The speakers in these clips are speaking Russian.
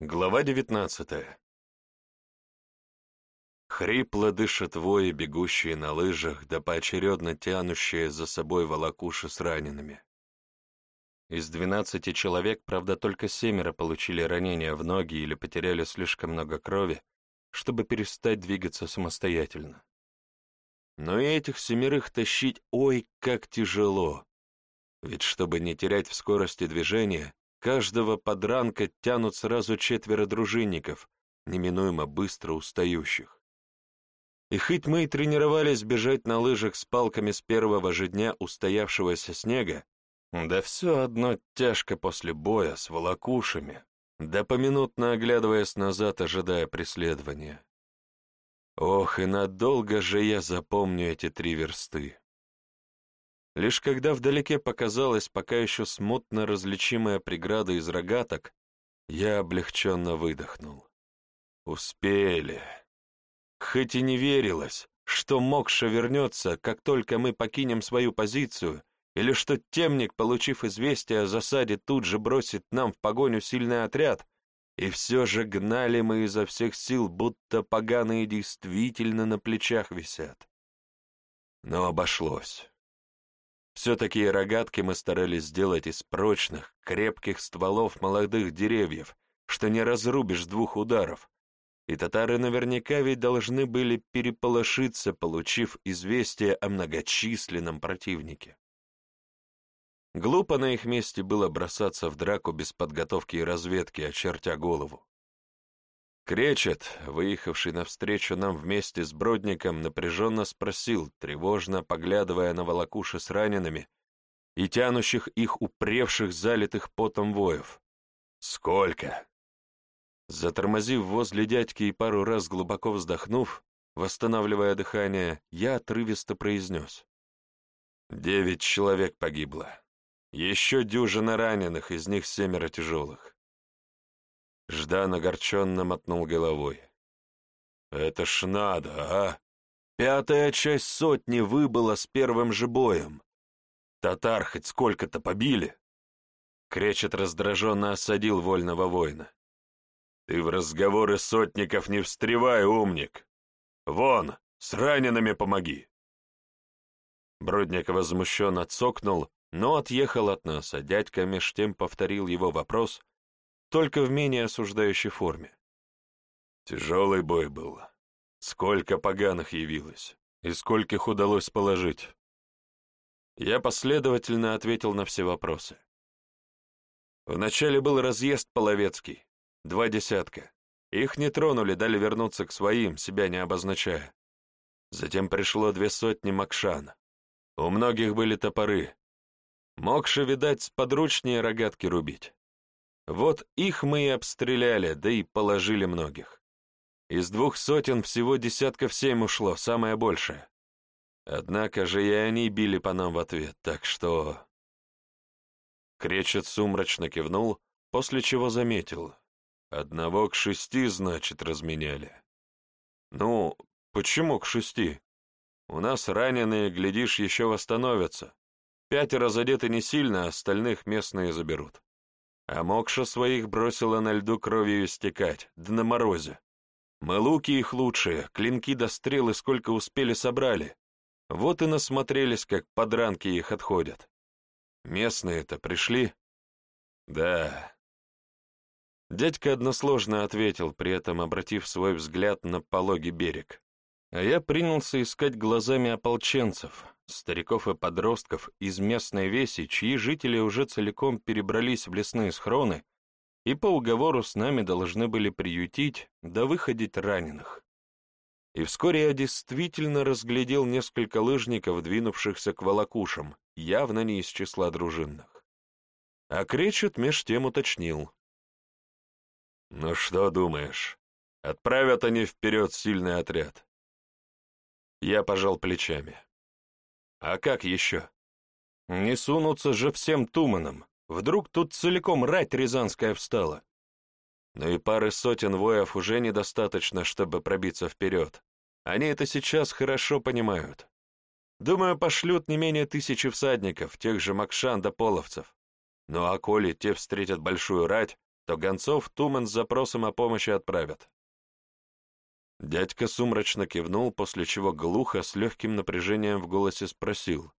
Глава девятнадцатая. Хрипло дышат вои, бегущие на лыжах, да поочередно тянущие за собой волокуши с ранеными. Из двенадцати человек, правда, только семеро получили ранения в ноги или потеряли слишком много крови, чтобы перестать двигаться самостоятельно. Но и этих семерых тащить ой, как тяжело. Ведь чтобы не терять в скорости движения, каждого подранка тянут сразу четверо дружинников, неминуемо быстро устающих. И хоть мы и тренировались бежать на лыжах с палками с первого же дня устоявшегося снега, да все одно тяжко после боя с волокушами, да поминутно оглядываясь назад, ожидая преследования. Ох, и надолго же я запомню эти три версты. Лишь когда вдалеке показалась пока еще смутно различимая преграда из рогаток, я облегченно выдохнул. Успели. Хоть и не верилось, что Мокша вернется, как только мы покинем свою позицию, или что темник, получив известие о засаде, тут же бросит нам в погоню сильный отряд, и все же гнали мы изо всех сил, будто поганые действительно на плечах висят. Но обошлось. Все-таки рогатки мы старались сделать из прочных, крепких стволов молодых деревьев, что не разрубишь двух ударов, и татары наверняка ведь должны были переполошиться, получив известие о многочисленном противнике. Глупо на их месте было бросаться в драку без подготовки и разведки, очертя голову. Кречет, выехавший навстречу нам вместе с Бродником, напряженно спросил, тревожно поглядывая на волокуши с ранеными и тянущих их упревших, залитых потом воев. «Сколько?» Затормозив возле дядьки и пару раз глубоко вздохнув, восстанавливая дыхание, я отрывисто произнес. «Девять человек погибло. Еще дюжина раненых, из них семеро тяжелых. Ждан огорченно мотнул головой. «Это ж надо, а! Пятая часть сотни выбыла с первым же боем. Татар хоть сколько-то побили!» Кречет раздраженно осадил вольного воина. «Ты в разговоры сотников не встревай, умник! Вон, с ранеными помоги!» Бродник возмущенно цокнул, но отъехал от нас, а дядька меж тем повторил его вопрос, только в менее осуждающей форме. Тяжелый бой был. Сколько поганых явилось, и скольких удалось положить. Я последовательно ответил на все вопросы. Вначале был разъезд половецкий, два десятка. Их не тронули, дали вернуться к своим, себя не обозначая. Затем пришло две сотни макшан. У многих были топоры, Мокши, видать, подручнее рогатки рубить. Вот их мы и обстреляли, да и положили многих. Из двух сотен всего десятков семь ушло, самое большее. Однако же и они били по нам в ответ, так что... Кречет сумрачно кивнул, после чего заметил. Одного к шести, значит, разменяли. Ну, почему к шести? У нас раненые, глядишь, еще восстановятся. Пятеро задеты не сильно, остальных местные заберут. А Мокша своих бросила на льду кровью истекать, да на морозе. Мы луки их лучшие, клинки до стрелы сколько успели собрали. Вот и насмотрелись, как подранки их отходят. Местные-то пришли? Да. Дядька односложно ответил, при этом обратив свой взгляд на пологий берег. А я принялся искать глазами ополченцев, стариков и подростков из местной веси, чьи жители уже целиком перебрались в лесные схроны и по уговору с нами должны были приютить да выходить раненых. И вскоре я действительно разглядел несколько лыжников, двинувшихся к волокушам, явно не из числа дружинных. А Кречет меж тем уточнил. «Ну что думаешь, отправят они вперед сильный отряд?» Я пожал плечами. А как еще? Не сунутся же всем туманом. Вдруг тут целиком рать рязанская встала. Но и пары сотен воев уже недостаточно, чтобы пробиться вперед. Они это сейчас хорошо понимают. Думаю, пошлют не менее тысячи всадников, тех же Макшан да Половцев. Ну а коли те встретят большую рать, то гонцов Туман с запросом о помощи отправят. Дядька сумрачно кивнул, после чего глухо, с легким напряжением в голосе спросил.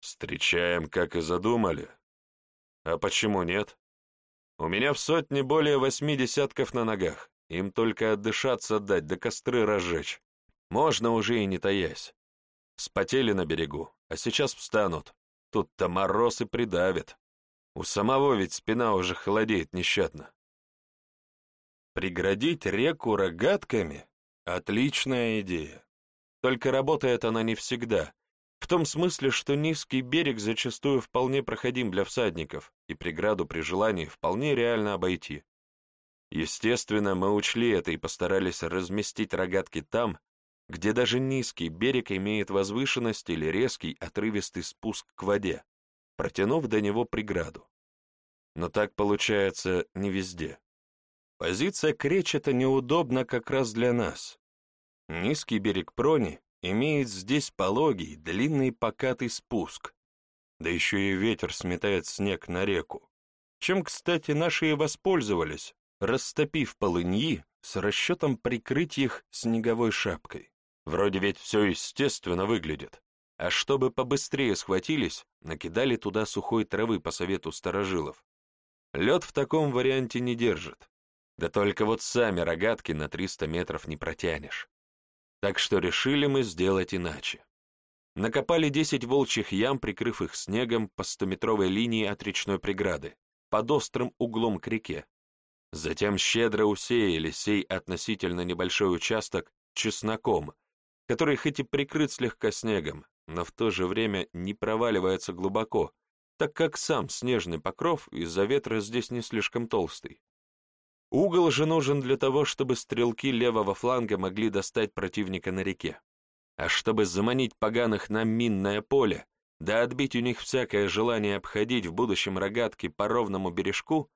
«Встречаем, как и задумали. А почему нет? У меня в сотне более восьми десятков на ногах. Им только отдышаться дать, да костры разжечь. Можно уже и не таясь. Спотели на берегу, а сейчас встанут. Тут-то мороз и придавит. У самого ведь спина уже холодеет нещадно. Преградить реку рогатками — отличная идея. Только работает она не всегда, в том смысле, что низкий берег зачастую вполне проходим для всадников, и преграду при желании вполне реально обойти. Естественно, мы учли это и постарались разместить рогатки там, где даже низкий берег имеет возвышенность или резкий отрывистый спуск к воде, протянув до него преграду. Но так получается не везде. Позиция кречета неудобна как раз для нас. Низкий берег Прони имеет здесь пологий, длинный покатый спуск, да еще и ветер сметает снег на реку, чем, кстати, наши и воспользовались, растопив полыньи с расчетом прикрыть их снеговой шапкой. Вроде ведь все естественно выглядит. А чтобы побыстрее схватились, накидали туда сухой травы по совету старожилов. Лед в таком варианте не держит. Да только вот сами рогатки на 300 метров не протянешь. Так что решили мы сделать иначе. Накопали 10 волчьих ям, прикрыв их снегом по стометровой линии от речной преграды, под острым углом к реке. Затем щедро усеяли сей относительно небольшой участок чесноком, который хоть и прикрыт слегка снегом, но в то же время не проваливается глубоко, так как сам снежный покров из-за ветра здесь не слишком толстый. Угол же нужен для того, чтобы стрелки левого фланга могли достать противника на реке. А чтобы заманить поганых на минное поле, да отбить у них всякое желание обходить в будущем рогатки по ровному бережку,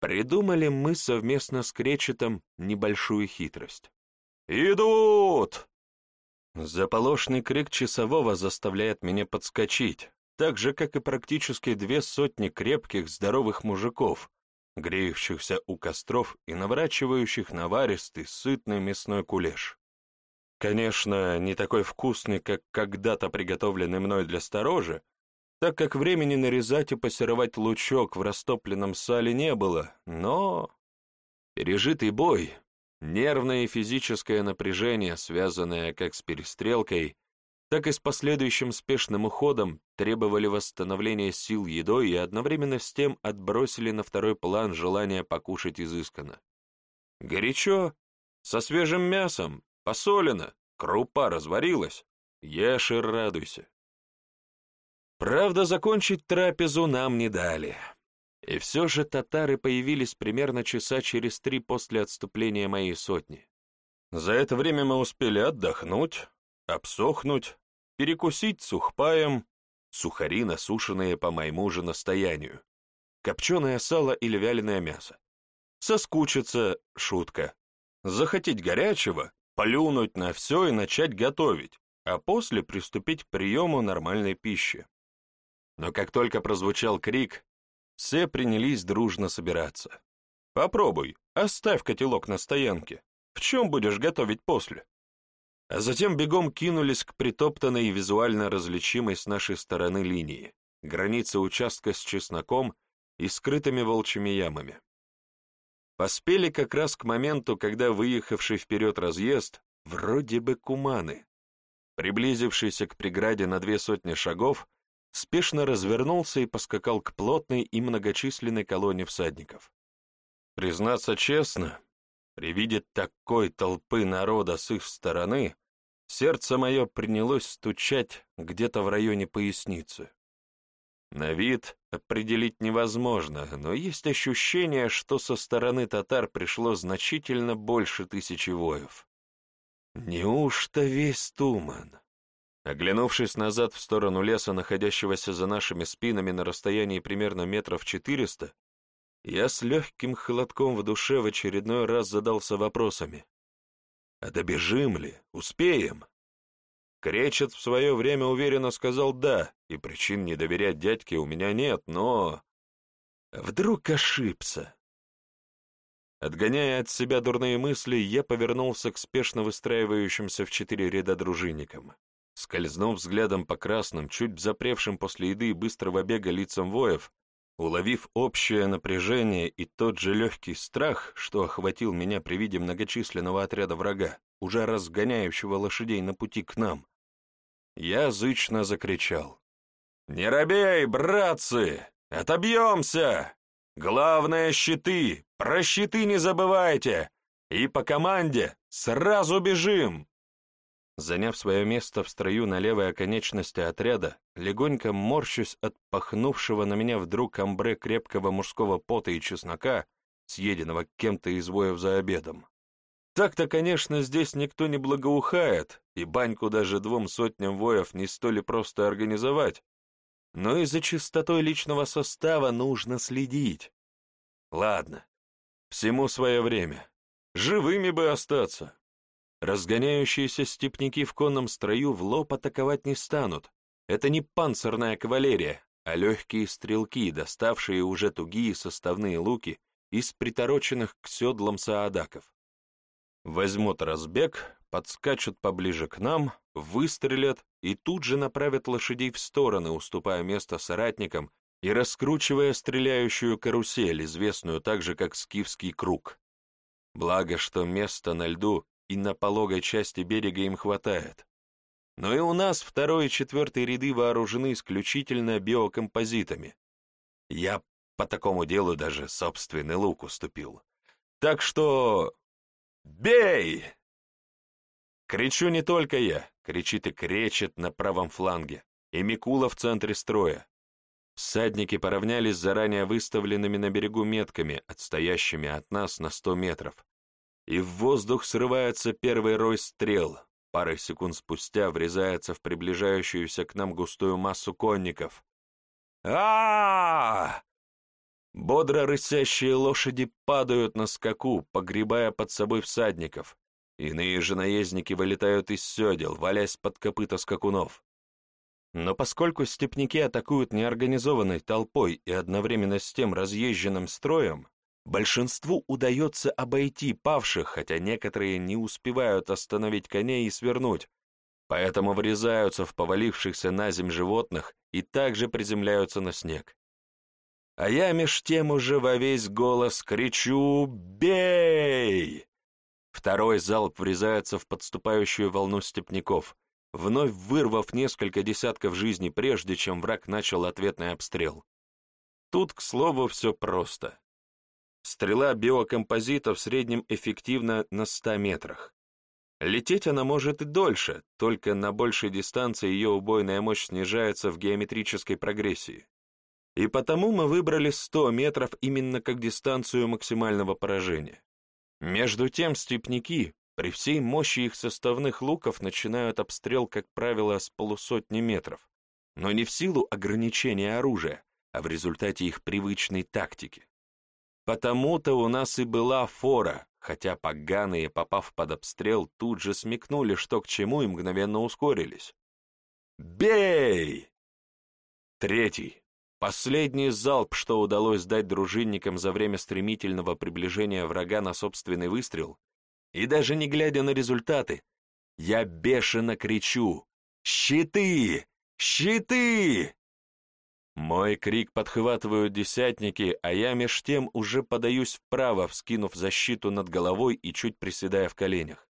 придумали мы совместно с Кречетом небольшую хитрость. «Идут!» Заполошный крик часового заставляет меня подскочить, так же, как и практически две сотни крепких, здоровых мужиков, греющихся у костров и наворачивающих наваристый, сытный мясной кулеш. Конечно, не такой вкусный, как когда-то приготовленный мной для сторожа, так как времени нарезать и пассеровать лучок в растопленном сале не было, но... Пережитый бой, нервное и физическое напряжение, связанное как с перестрелкой, так и с последующим спешным уходом требовали восстановления сил едой и одновременно с тем отбросили на второй план желание покушать изысканно. Горячо, со свежим мясом, посолено, крупа разварилась, ешь и радуйся. Правда, закончить трапезу нам не дали. И все же татары появились примерно часа через три после отступления моей сотни. За это время мы успели отдохнуть, обсохнуть, перекусить сухпаем, сухари, насушенные по моему же настоянию, копченое сало или вяленое мясо. Соскучиться — шутка. Захотеть горячего, плюнуть на все и начать готовить, а после приступить к приему нормальной пищи. Но как только прозвучал крик, все принялись дружно собираться. «Попробуй, оставь котелок на стоянке. В чем будешь готовить после?» А затем бегом кинулись к притоптанной и визуально различимой с нашей стороны линии, границе участка с чесноком и скрытыми волчьими ямами. Поспели как раз к моменту, когда выехавший вперед разъезд, вроде бы куманы, приблизившийся к преграде на две сотни шагов, спешно развернулся и поскакал к плотной и многочисленной колонне всадников. Признаться честно, при виде такой толпы народа с их стороны, Сердце мое принялось стучать где-то в районе поясницы. На вид определить невозможно, но есть ощущение, что со стороны татар пришло значительно больше тысячи воев. Неужто весь туман? Оглянувшись назад в сторону леса, находящегося за нашими спинами на расстоянии примерно метров четыреста, я с легким холодком в душе в очередной раз задался вопросами. А добежим ли? Успеем? Кречет в свое время уверенно сказал «да», и причин не доверять дядьке у меня нет, но... Вдруг ошибся? Отгоняя от себя дурные мысли, я повернулся к спешно выстраивающимся в четыре ряда дружинникам. Скользнув взглядом по красным, чуть запревшим после еды и быстрого бега лицам воев, уловив общее напряжение и тот же легкий страх, что охватил меня при виде многочисленного отряда врага, уже разгоняющего лошадей на пути к нам, я зычно закричал. «Не робей, братцы! Отобьемся! Главное — щиты! Про щиты не забывайте! И по команде сразу бежим!» Заняв свое место в строю на левой оконечности отряда, легонько морщусь от пахнувшего на меня вдруг амбре крепкого мужского пота и чеснока, съеденного кем-то из воев за обедом. Так-то, конечно, здесь никто не благоухает, и баньку даже двум сотням воев не столь просто организовать, но и за чистотой личного состава нужно следить. Ладно, всему свое время. Живыми бы остаться. Разгоняющиеся степняки в конном строю в лоб атаковать не станут. Это не панцирная кавалерия, а легкие стрелки, доставшие уже тугие составные луки из притороченных к седлам саадаков. Возьмут разбег, подскачут поближе к нам, выстрелят и тут же направят лошадей в стороны, уступая место соратникам и раскручивая стреляющую карусель, известную также как скифский круг. Благо, что места на льду и на пологой части берега им хватает. Но и у нас второй и четвертый ряды вооружены исключительно биокомпозитами. Я по такому делу даже собственный лук уступил. Так что... Бей! Кричу не только я, кричит и кречет на правом фланге, и Микула в центре строя. Всадники поравнялись заранее выставленными на берегу метками, отстоящими от нас на сто метров. И в воздух срывается первый рой стрел, парой секунд спустя врезается в приближающуюся к нам густую массу конников. а, Бодро рысящие лошади падают на скаку, погребая под собой всадников. Иные же наездники вылетают из седел, валясь под копыта скакунов. Но поскольку степняки атакуют неорганизованной толпой и одновременно с тем разъезженным строем, большинству удается обойти павших, хотя некоторые не успевают остановить коней и свернуть, поэтому врезаются в повалившихся на земь животных и также приземляются на снег. А я меж тем уже во весь голос кричу «Бей!» Второй залп врезается в подступающую волну степняков, вновь вырвав несколько десятков жизней, прежде чем враг начал ответный обстрел. Тут, к слову, все просто. Стрела биокомпозита в среднем эффективна на 100 метрах. Лететь она может и дольше, только на большей дистанции ее убойная мощь снижается в геометрической прогрессии. И потому мы выбрали 100 метров именно как дистанцию максимального поражения. Между тем степняки, при всей мощи их составных луков, начинают обстрел, как правило, с полусотни метров, но не в силу ограничения оружия, а в результате их привычной тактики. Потому-то у нас и была фора, хотя поганые, попав под обстрел, тут же смекнули, что к чему, и мгновенно ускорились. «Бей!» Третий, Последний залп, что удалось дать дружинникам за время стремительного приближения врага на собственный выстрел, и даже не глядя на результаты, я бешено кричу «Щиты! Щиты!» Мой крик подхватывают десятники, а я меж тем уже подаюсь вправо, вскинув защиту над головой и чуть приседая в коленях.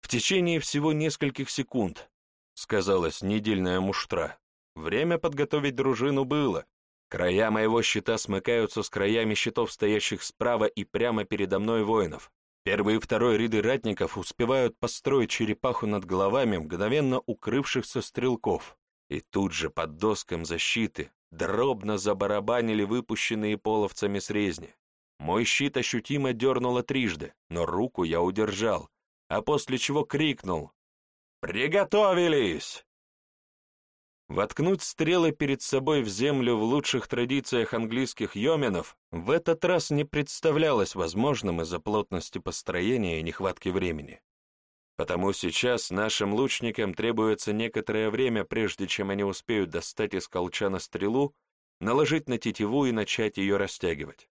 В течение всего нескольких секунд, сказалась недельная муштра, Время подготовить дружину было. Края моего щита смыкаются с краями щитов, стоящих справа и прямо передо мной воинов. Первый и второй ряды ратников успевают построить черепаху над головами мгновенно укрывшихся стрелков. И тут же под доском защиты дробно забарабанили выпущенные половцами срезни. Мой щит ощутимо дернуло трижды, но руку я удержал, а после чего крикнул «Приготовились!» Воткнуть стрелы перед собой в землю в лучших традициях английских йоменов в этот раз не представлялось возможным из-за плотности построения и нехватки времени. Потому сейчас нашим лучникам требуется некоторое время, прежде чем они успеют достать из колчана стрелу, наложить на тетиву и начать ее растягивать.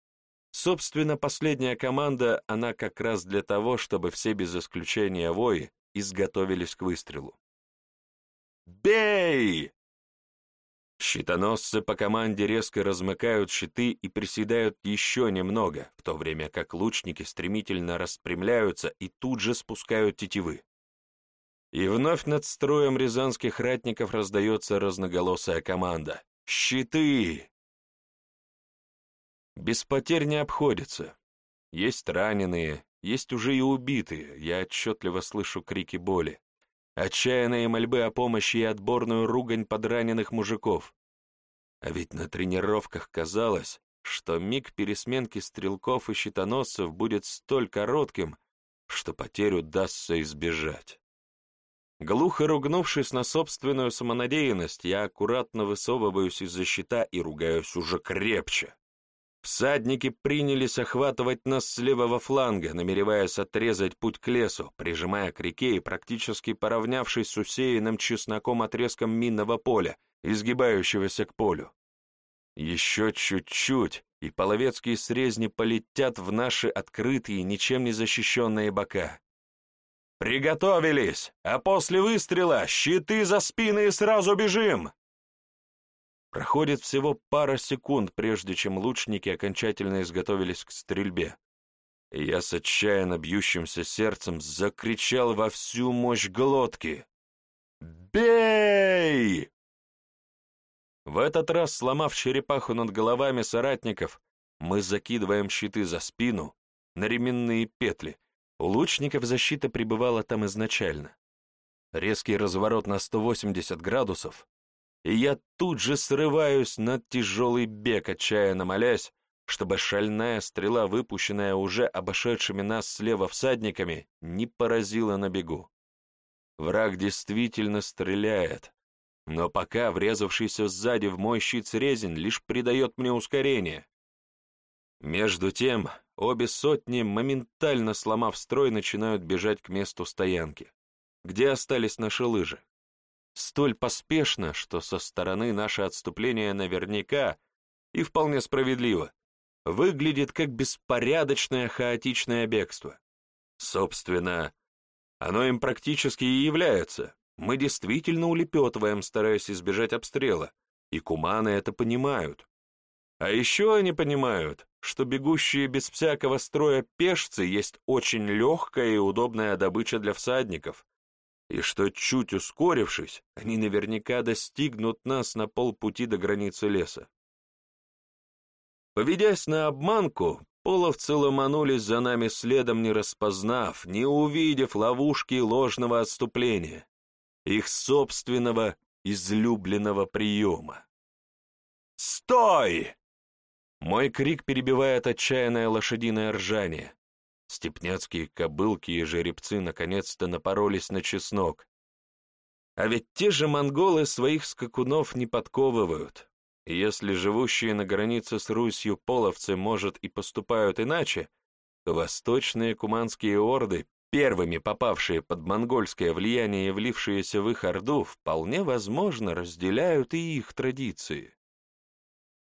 Собственно, последняя команда, она как раз для того, чтобы все без исключения вои изготовились к выстрелу. «Бей!» Щитоносцы по команде резко размыкают щиты и приседают еще немного, в то время как лучники стремительно распрямляются и тут же спускают тетивы. И вновь над строем рязанских ратников раздается разноголосая команда. «Щиты!» Без потерь не обходится. Есть раненые, есть уже и убитые, я отчетливо слышу крики боли. Отчаянные мольбы о помощи и отборную ругань подраненных мужиков. А ведь на тренировках казалось, что миг пересменки стрелков и щитоносцев будет столь коротким, что потерю удастся избежать. Глухо ругнувшись на собственную самонадеянность, я аккуратно высовываюсь из-за щита и ругаюсь уже крепче. Всадники принялись охватывать нас с левого фланга, намереваясь отрезать путь к лесу, прижимая к реке и практически поравнявшись с усеянным чесноком отрезком минного поля, изгибающегося к полю. Еще чуть-чуть, и половецкие срезни полетят в наши открытые, ничем не защищенные бока. «Приготовились! А после выстрела щиты за спины и сразу бежим!» Проходит всего пара секунд, прежде чем лучники окончательно изготовились к стрельбе. И я с отчаянно бьющимся сердцем закричал во всю мощь глотки. «Бей!» В этот раз, сломав черепаху над головами соратников, мы закидываем щиты за спину на ременные петли. У лучников защита пребывала там изначально. Резкий разворот на 180 градусов, и я тут же срываюсь на тяжелый бег, отчаянно молясь, чтобы шальная стрела, выпущенная уже обошедшими нас слева всадниками, не поразила на бегу. Враг действительно стреляет, но пока врезавшийся сзади в мой щит срезень лишь придает мне ускорение. Между тем, обе сотни, моментально сломав строй, начинают бежать к месту стоянки, где остались наши лыжи столь поспешно, что со стороны наше отступление наверняка, и вполне справедливо, выглядит как беспорядочное хаотичное бегство. Собственно, оно им практически и является. Мы действительно улепетываем, стараясь избежать обстрела, и куманы это понимают. А еще они понимают, что бегущие без всякого строя пешцы есть очень легкая и удобная добыча для всадников, и что, чуть ускорившись, они наверняка достигнут нас на полпути до границы леса. Поведясь на обманку, половцы ломанулись за нами следом, не распознав, не увидев ловушки ложного отступления, их собственного излюбленного приема. «Стой!» Мой крик перебивает отчаянное лошадиное ржание. Степняцкие кобылки и жеребцы наконец-то напоролись на чеснок. А ведь те же монголы своих скакунов не подковывают. Если живущие на границе с Русью половцы, может, и поступают иначе, то восточные куманские орды, первыми попавшие под монгольское влияние и влившиеся в их орду, вполне возможно разделяют и их традиции.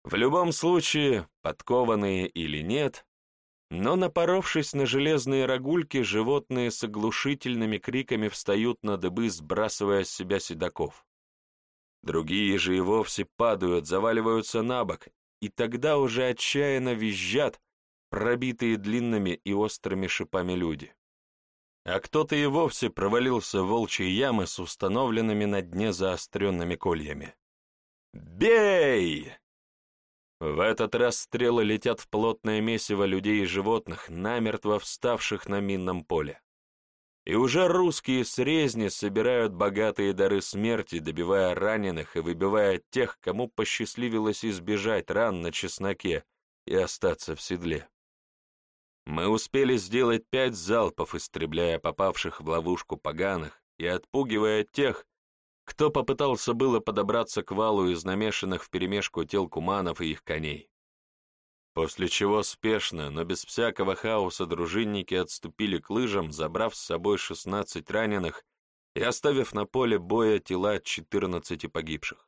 В любом случае, подкованные или нет, но, напоровшись на железные рогульки, животные с оглушительными криками встают на дыбы, сбрасывая с себя седаков. Другие же и вовсе падают, заваливаются на бок, и тогда уже отчаянно визжат пробитые длинными и острыми шипами люди. А кто-то и вовсе провалился в волчьи ямы с установленными на дне заостренными кольями. «Бей!» В этот раз стрелы летят в плотное месиво людей и животных, намертво вставших на минном поле. И уже русские срезни собирают богатые дары смерти, добивая раненых и выбивая тех, кому посчастливилось избежать ран на чесноке и остаться в седле. Мы успели сделать пять залпов, истребляя попавших в ловушку поганых и отпугивая тех, кто попытался было подобраться к валу из намешанных вперемешку тел куманов и их коней. После чего спешно, но без всякого хаоса дружинники отступили к лыжам, забрав с собой шестнадцать раненых и оставив на поле боя тела четырнадцати погибших.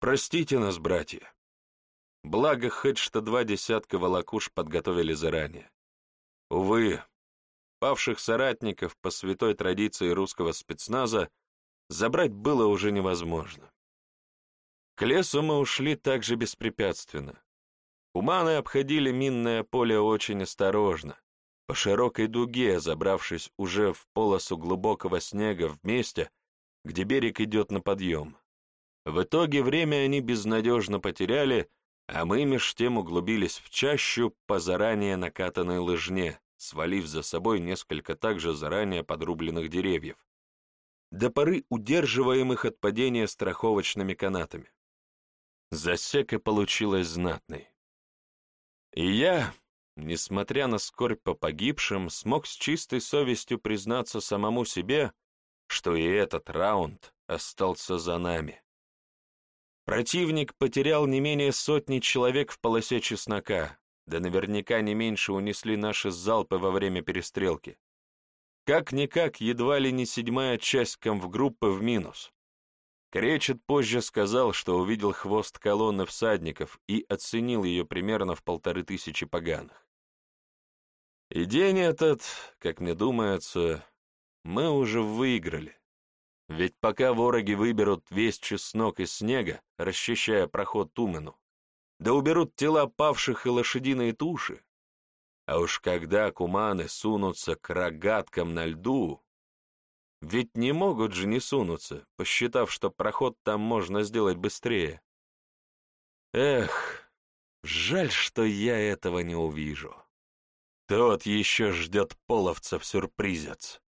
Простите нас, братья. благо хоть что два десятка волокуш подготовили заранее. Увы, павших соратников по святой традиции русского спецназа забрать было уже невозможно. К лесу мы ушли также беспрепятственно. Уманы обходили минное поле очень осторожно, по широкой дуге, забравшись уже в полосу глубокого снега в месте, где берег идет на подъем. В итоге время они безнадежно потеряли, а мы меж тем углубились в чащу по заранее накатанной лыжне, свалив за собой несколько также заранее подрубленных деревьев, до поры удерживаемых от падения страховочными канатами. Засека получилась знатной. И я, несмотря на скорбь по погибшим, смог с чистой совестью признаться самому себе, что и этот раунд остался за нами. Противник потерял не менее сотни человек в полосе чеснока, да наверняка не меньше унесли наши залпы во время перестрелки. Как-никак, едва ли не седьмая часть комвгруппы в минус. Кречет позже сказал, что увидел хвост колонны всадников и оценил ее примерно в полторы тысячи поганых. И день этот, как мне думается, мы уже выиграли. Ведь пока вороги выберут весь чеснок из снега, расчищая проход Тумену, да уберут тела павших и лошадиные туши, а уж когда куманы сунутся к рогаткам на льду, ведь не могут же не сунуться, посчитав, что проход там можно сделать быстрее. Эх, жаль, что я этого не увижу. Тот еще ждет половцев сюрпризец.